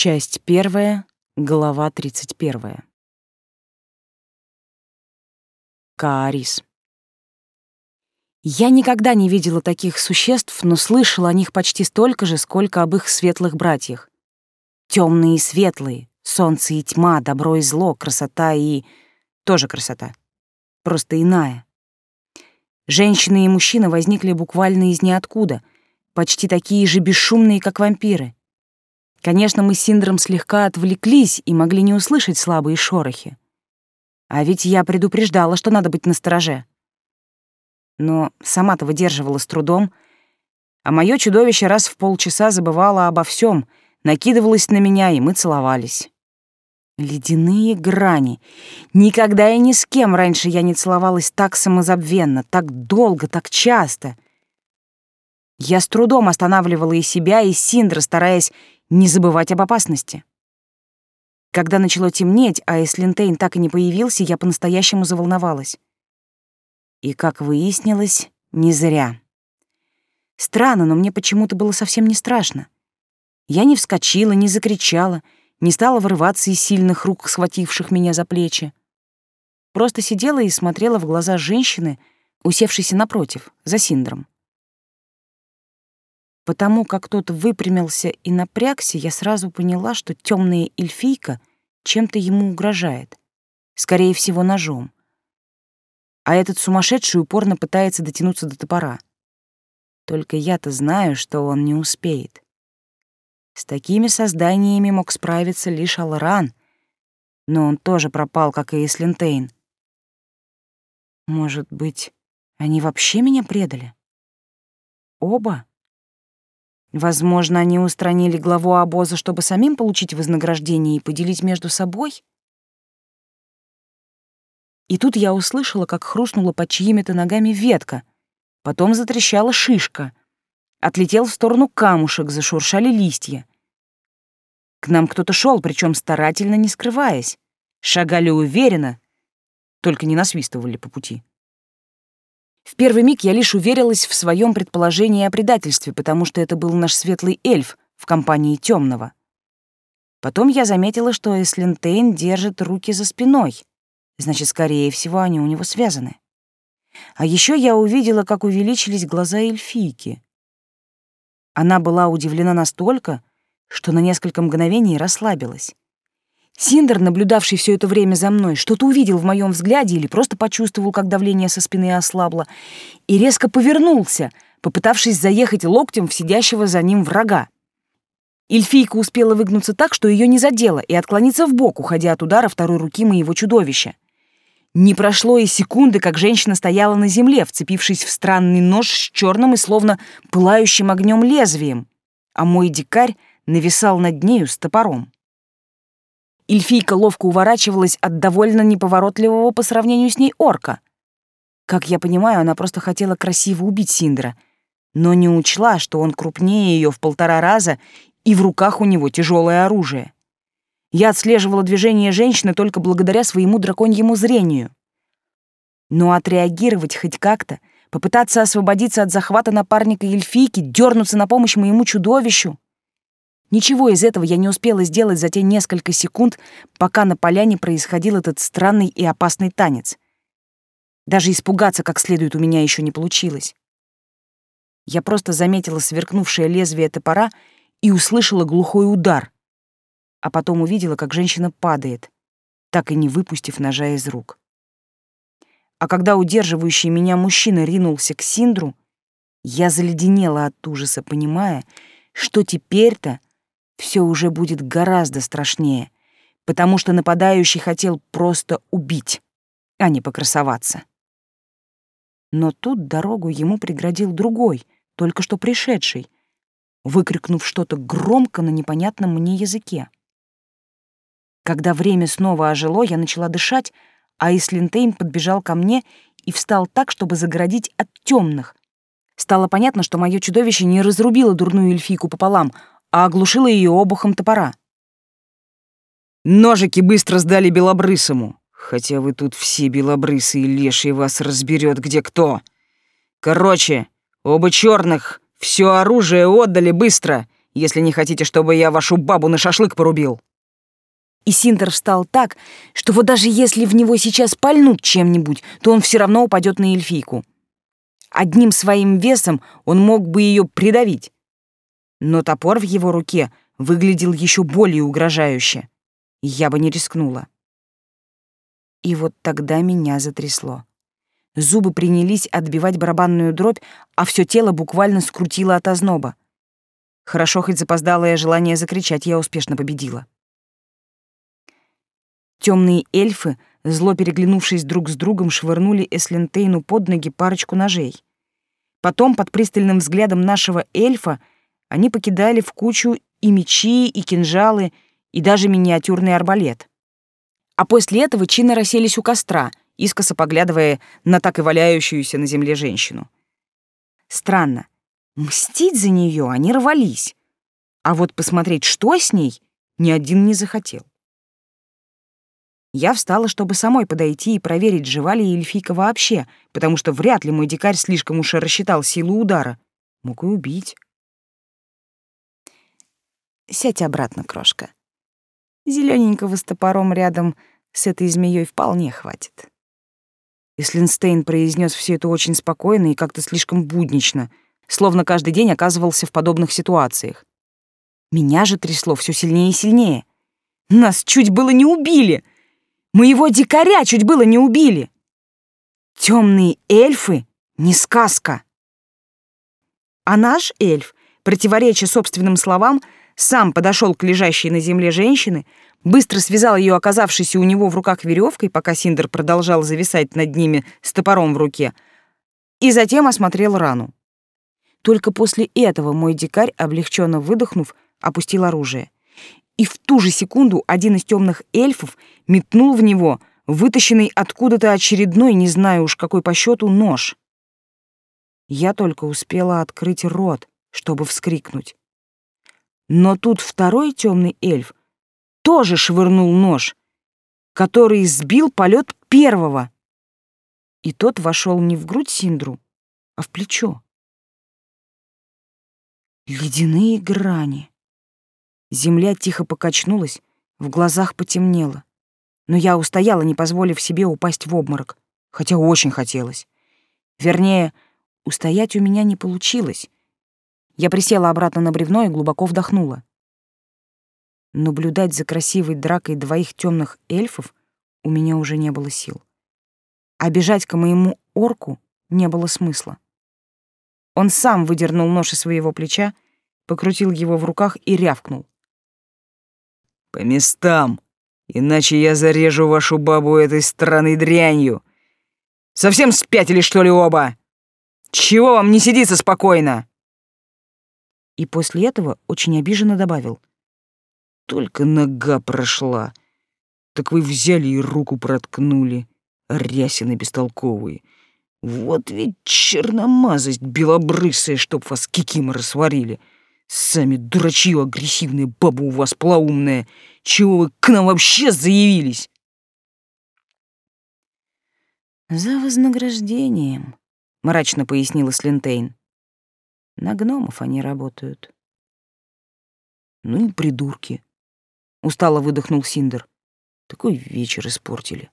Часть первая, глава тридцать первая. Каарис. Я никогда не видела таких существ, но слышала о них почти столько же, сколько об их светлых братьях. Темные и светлые, солнце и тьма, добро и зло, красота и... тоже красота. Просто иная. Женщины и мужчины возникли буквально из ниоткуда, почти такие же бесшумные, как вампиры. Конечно, мы с Синдром слегка отвлеклись и могли не услышать слабые шорохи. А ведь я предупреждала, что надо быть настороже. Но сама-то выдерживала с трудом, а мое чудовище раз в полчаса забывало обо всем, накидывалось на меня, и мы целовались. Ледяные грани. Никогда и ни с кем раньше я не целовалась так самозабвенно, так долго, так часто. Я с трудом останавливала и себя, и Синдра, стараясь не забывать об опасности. Когда начало темнеть, а Эслинтейн так и не появился, я по-настоящему заволновалась. И, как выяснилось, не зря. Странно, но мне почему-то было совсем не страшно. Я не вскочила, не закричала, не стала вырываться из сильных рук, схвативших меня за плечи. Просто сидела и смотрела в глаза женщины, усевшейся напротив, за Синдром. Потому как кто-то выпрямился и напрягся, я сразу поняла, что темная эльфийка чем-то ему угрожает. Скорее всего, ножом. А этот сумасшедший упорно пытается дотянуться до топора. Только я-то знаю, что он не успеет. С такими созданиями мог справиться лишь Алран, но он тоже пропал, как и Ислентейн. Может быть, они вообще меня предали? Оба? Возможно, они устранили главу обоза, чтобы самим получить вознаграждение и поделить между собой? И тут я услышала, как хрустнула под чьими-то ногами ветка, потом затрещала шишка. Отлетел в сторону камушек, зашуршали листья. К нам кто-то шел, причем старательно не скрываясь. Шагали уверенно, только не насвистывали по пути. В первый миг я лишь уверилась в своем предположении о предательстве, потому что это был наш светлый эльф в компании темного. Потом я заметила, что Эслинтейн держит руки за спиной. Значит, скорее всего, они у него связаны. А еще я увидела, как увеличились глаза эльфийки. Она была удивлена настолько, что на несколько мгновений расслабилась. Синдер, наблюдавший все это время за мной, что-то увидел в моем взгляде или просто почувствовал, как давление со спины ослабло, и резко повернулся, попытавшись заехать локтем в сидящего за ним врага. Эльфийка успела выгнуться так, что ее не задело, и отклониться в бок, уходя от удара второй руки моего чудовища. Не прошло и секунды, как женщина стояла на земле, вцепившись в странный нож с черным и словно пылающим огнем лезвием, а мой дикарь нависал над нею с топором. Эльфийка ловко уворачивалась от довольно неповоротливого по сравнению с ней орка. Как я понимаю, она просто хотела красиво убить Синдра, но не учла, что он крупнее ее в полтора раза, и в руках у него тяжелое оружие. Я отслеживала движение женщины только благодаря своему драконьему зрению. Но отреагировать хоть как-то, попытаться освободиться от захвата напарника эльфийки, дернуться на помощь моему чудовищу Ничего из этого я не успела сделать за те несколько секунд, пока на поляне происходил этот странный и опасный танец. Даже испугаться как следует у меня еще не получилось. Я просто заметила сверкнувшее лезвие топора и услышала глухой удар, а потом увидела, как женщина падает, так и не выпустив ножа из рук. А когда удерживающий меня мужчина ринулся к Синдру, я заледенела от ужаса, понимая, что теперь-то все уже будет гораздо страшнее, потому что нападающий хотел просто убить, а не покрасоваться. Но тут дорогу ему преградил другой, только что пришедший, выкрикнув что-то громко на непонятном мне языке. Когда время снова ожило, я начала дышать, а Ислинтейн подбежал ко мне и встал так, чтобы загородить от темных. Стало понятно, что мое чудовище не разрубило дурную эльфийку пополам, а оглушила ее обухом топора. «Ножики быстро сдали белобрысому, хотя вы тут все белобрысы и леший вас разберет где кто. Короче, оба черных все оружие отдали быстро, если не хотите, чтобы я вашу бабу на шашлык порубил. И Синдер встал так, что вот даже если в него сейчас пальнут чем-нибудь, то он все равно упадет на эльфийку. Одним своим весом он мог бы ее придавить. Но топор в его руке выглядел еще более угрожающе. Я бы не рискнула. И вот тогда меня затрясло. Зубы принялись отбивать барабанную дробь, а все тело буквально скрутило от озноба. Хорошо, хоть запоздалое желание закричать я успешно победила. Темные эльфы, зло переглянувшись друг с другом, швырнули Эслентейну под ноги парочку ножей. Потом, под пристальным взглядом нашего эльфа, они покидали в кучу и мечи, и кинжалы, и даже миниатюрный арбалет. А после этого чинно расселись у костра, искоса поглядывая на так и валяющуюся на земле женщину. Странно. Мстить за нее они рвались. А вот посмотреть, что с ней, ни один не захотел. Я встала, чтобы самой подойти и проверить, жива ли эльфийка вообще, потому что вряд ли мой дикарь слишком уж рассчитал силу удара. Мог и убить. Сядь обратно, крошка. Зелененького с топором рядом с этой змеей вполне хватит. Ислинстейн произнес все это очень спокойно и как-то слишком буднично, словно каждый день оказывался в подобных ситуациях. Меня же трясло все сильнее и сильнее. Нас чуть было не убили — Моего дикаря чуть было не убили. Темные эльфы — не сказка. А наш эльф, противореча собственным словам, сам подошел к лежащей на земле женщине, быстро связал ее оказавшейся у него в руках веревкой, пока Синдер продолжал зависать над ними с топором в руке, и затем осмотрел рану. Только после этого мой дикарь, облегченно выдохнув, опустил оружие и в ту же секунду один из темных эльфов метнул в него вытащенный откуда-то очередной, не знаю уж какой по счету, нож. Я только успела открыть рот, чтобы вскрикнуть. Но тут второй темный эльф тоже швырнул нож, который сбил полет первого. И тот вошел не в грудь Синдру, а в плечо. Ледяные грани. Земля тихо покачнулась, в глазах потемнело. Но я устояла, не позволив себе упасть в обморок, хотя очень хотелось. Вернее, устоять у меня не получилось. Я присела обратно на бревно и глубоко вдохнула. Наблюдать за красивой дракой двоих темных эльфов у меня уже не было сил. А бежать к моему орку не было смысла. Он сам выдернул нож из своего плеча, покрутил его в руках и рявкнул. По местам, иначе я зарежу вашу бабу этой странной дрянью. Совсем спятили, что ли, оба? Чего вам не сидится спокойно?» И после этого очень обиженно добавил. «Только нога прошла. Так вы взяли и руку проткнули, рясины бестолковые. Вот ведь черномазость белобрысая, чтоб вас кикиморы сварили. Сами дурачье агрессивные, баба у вас плаумная. Чего вы к нам вообще заявились? За вознаграждением, мрачно пояснила Слентейн. На гномов они работают. Ну и придурки. Устало выдохнул Синдер. Такой вечер испортили.